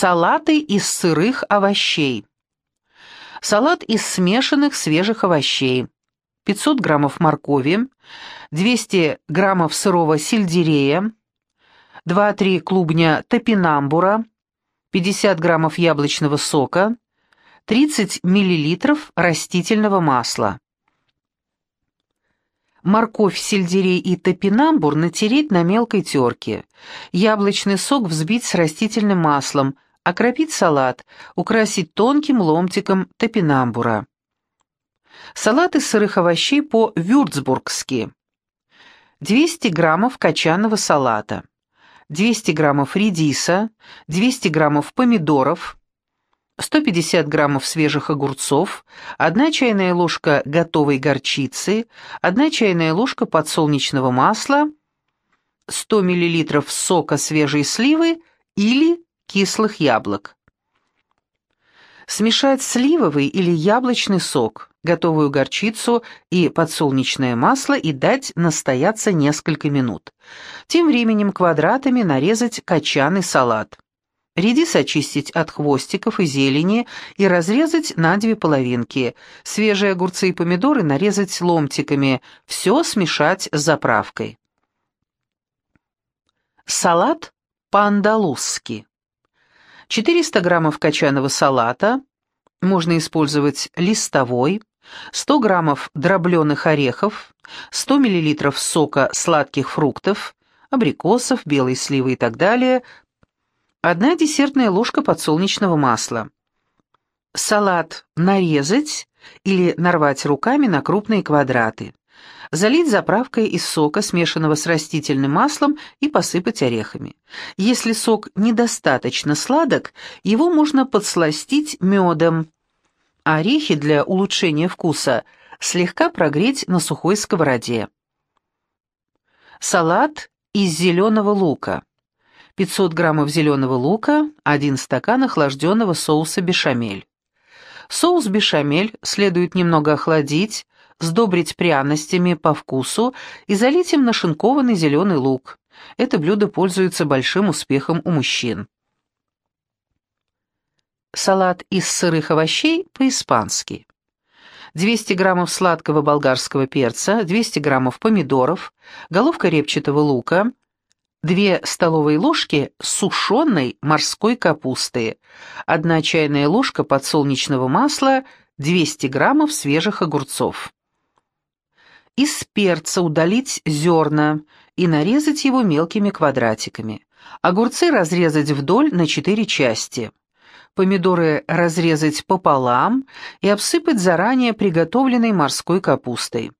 Салаты из сырых овощей. Салат из смешанных свежих овощей. 500 граммов моркови, 200 граммов сырого сельдерея, 2-3 клубня топинамбура, 50 граммов яблочного сока, 30 миллилитров растительного масла. Морковь, сельдерей и топинамбур натереть на мелкой терке. Яблочный сок взбить с растительным маслом, окропить салат, украсить тонким ломтиком топинамбура. Салат из сырых овощей по-вюрцбургски. 200 граммов качанного салата, 200 граммов редиса, 200 граммов помидоров, 150 граммов свежих огурцов, 1 чайная ложка готовой горчицы, 1 чайная ложка подсолнечного масла, 100 мл сока свежей сливы или кислых яблок. Смешать сливовый или яблочный сок, готовую горчицу и подсолнечное масло и дать настояться несколько минут. Тем временем квадратами нарезать качаный салат. Редис очистить от хвостиков и зелени и разрезать на две половинки. Свежие огурцы и помидоры нарезать ломтиками. Все смешать с заправкой. Салат по-андалузски. 400 граммов качаного салата. Можно использовать листовой. 100 граммов дробленых орехов. 100 миллилитров сока сладких фруктов абрикосов, белой сливы и так далее, Одна десертная ложка подсолнечного масла. Салат нарезать или нарвать руками на крупные квадраты. Залить заправкой из сока, смешанного с растительным маслом, и посыпать орехами. Если сок недостаточно сладок, его можно подсластить медом. Орехи для улучшения вкуса слегка прогреть на сухой сковороде. Салат из зеленого лука. 500 граммов зеленого лука, 1 стакан охлажденного соуса бешамель. Соус бешамель следует немного охладить, сдобрить пряностями по вкусу и залить им нашинкованный зеленый лук. Это блюдо пользуется большим успехом у мужчин. Салат из сырых овощей по-испански. 200 граммов сладкого болгарского перца, 200 граммов помидоров, головка репчатого лука, 2 столовые ложки сушеной морской капусты, 1 чайная ложка подсолнечного масла, 200 граммов свежих огурцов. Из перца удалить зерна и нарезать его мелкими квадратиками. Огурцы разрезать вдоль на 4 части. Помидоры разрезать пополам и обсыпать заранее приготовленной морской капустой.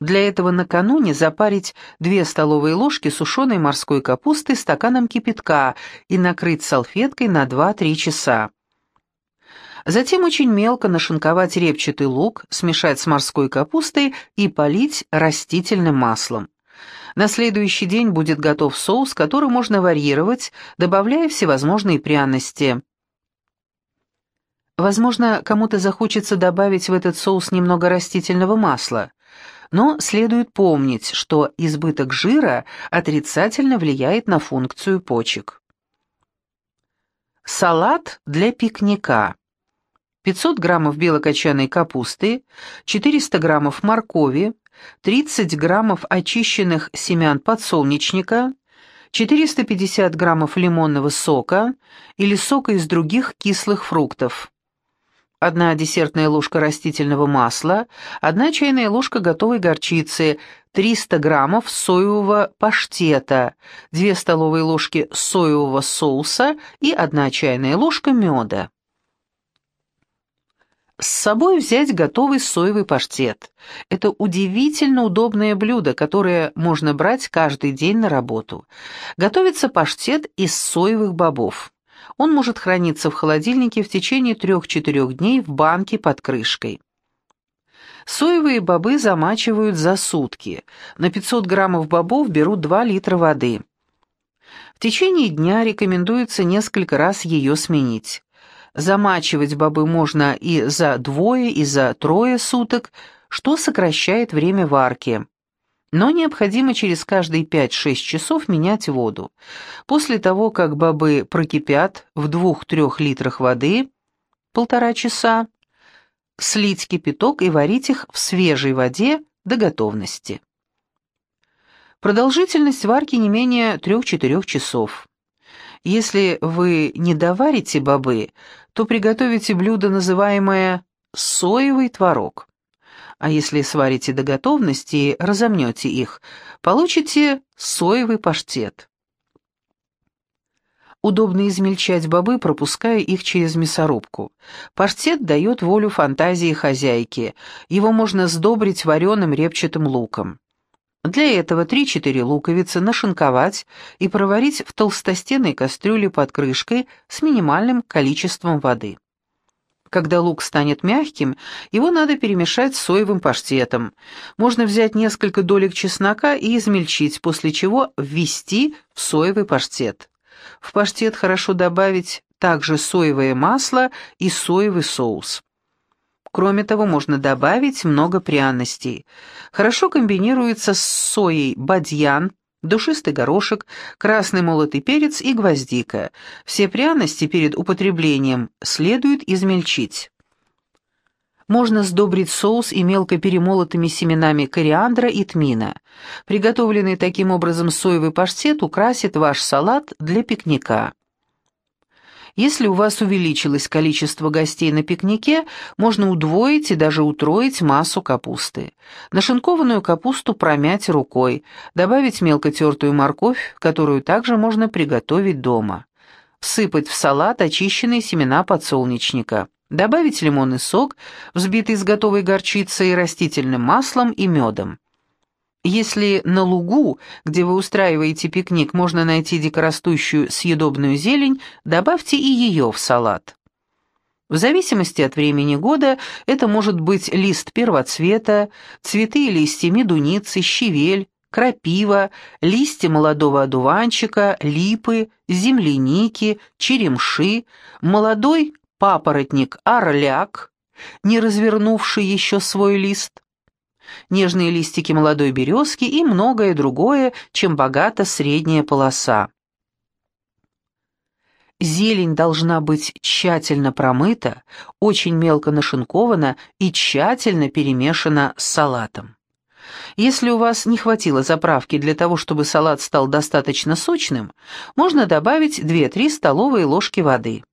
Для этого накануне запарить 2 столовые ложки сушеной морской капусты стаканом кипятка и накрыть салфеткой на 2-3 часа. Затем очень мелко нашинковать репчатый лук, смешать с морской капустой и полить растительным маслом. На следующий день будет готов соус, который можно варьировать, добавляя всевозможные пряности. Возможно, кому-то захочется добавить в этот соус немного растительного масла но следует помнить, что избыток жира отрицательно влияет на функцию почек. Салат для пикника. 500 граммов белокочанной капусты, 400 граммов моркови, 30 граммов очищенных семян подсолнечника, 450 граммов лимонного сока или сока из других кислых фруктов, одна десертная ложка растительного масла, одна чайная ложка готовой горчицы, 300 граммов соевого паштета, 2 столовые ложки соевого соуса и одна чайная ложка меда. С собой взять готовый соевый паштет. Это удивительно удобное блюдо, которое можно брать каждый день на работу. Готовится паштет из соевых бобов. Он может храниться в холодильнике в течение 3-4 дней в банке под крышкой. Соевые бобы замачивают за сутки. На 500 граммов бобов берут 2 литра воды. В течение дня рекомендуется несколько раз ее сменить. Замачивать бобы можно и за двое, и за трое суток, что сокращает время варки. но необходимо через каждые 5-6 часов менять воду. После того, как бобы прокипят в 2-3 литрах воды, полтора часа, слить кипяток и варить их в свежей воде до готовности. Продолжительность варки не менее 3-4 часов. Если вы не доварите бобы, то приготовите блюдо, называемое соевый творог. А если сварите до готовности и разомнете их, получите соевый паштет. Удобно измельчать бобы, пропуская их через мясорубку. Паштет дает волю фантазии хозяйки. Его можно сдобрить вареным репчатым луком. Для этого 3-4 луковицы нашинковать и проварить в толстостенной кастрюле под крышкой с минимальным количеством воды. Когда лук станет мягким, его надо перемешать с соевым паштетом. Можно взять несколько долек чеснока и измельчить, после чего ввести в соевый паштет. В паштет хорошо добавить также соевое масло и соевый соус. Кроме того, можно добавить много пряностей. Хорошо комбинируется с соей бадьян, душистый горошек, красный молотый перец и гвоздика. Все пряности перед употреблением следует измельчить. Можно сдобрить соус и мелко перемолотыми семенами кориандра и тмина. Приготовленный таким образом соевый паштет украсит ваш салат для пикника. Если у вас увеличилось количество гостей на пикнике, можно удвоить и даже утроить массу капусты. Нашинкованную капусту промять рукой, добавить мелко тертую морковь, которую также можно приготовить дома. Всыпать в салат очищенные семена подсолнечника. Добавить лимонный сок, взбитый с готовой горчицей, растительным маслом и медом. Если на лугу, где вы устраиваете пикник, можно найти дикорастущую съедобную зелень, добавьте и ее в салат. В зависимости от времени года это может быть лист первоцвета, цветы и листья медуницы, щавель, крапива, листья молодого одуванчика, липы, земляники, черемши, молодой папоротник орляк, не развернувший еще свой лист, нежные листики молодой березки и многое другое, чем богата средняя полоса. Зелень должна быть тщательно промыта, очень мелко нашинкована и тщательно перемешана с салатом. Если у вас не хватило заправки для того, чтобы салат стал достаточно сочным, можно добавить 2-3 столовые ложки воды.